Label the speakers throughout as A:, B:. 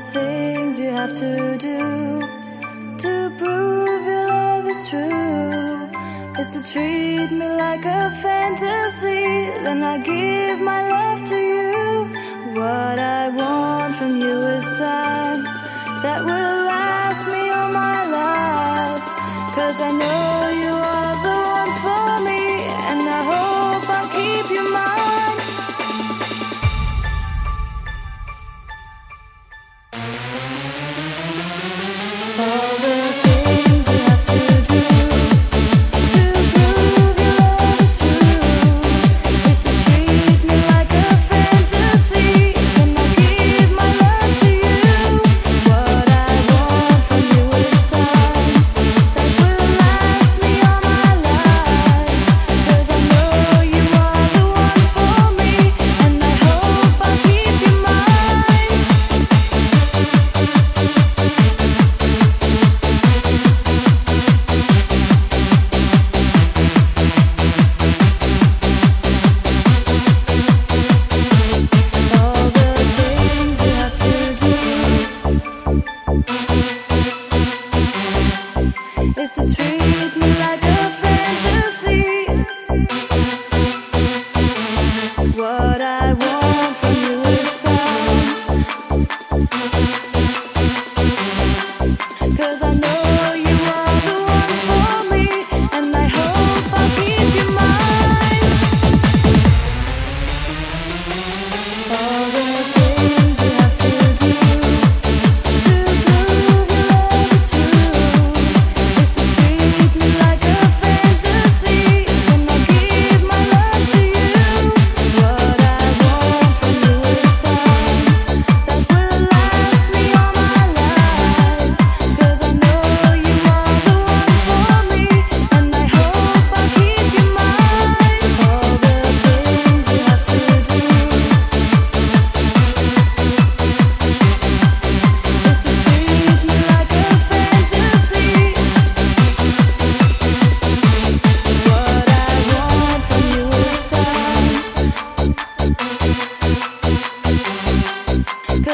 A: things you have to do to prove your love is true. Is to treat me like a fantasy, then I give my love to you. What I want from you is time that will last me all my life. Cause I know you are the it's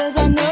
A: Cause I know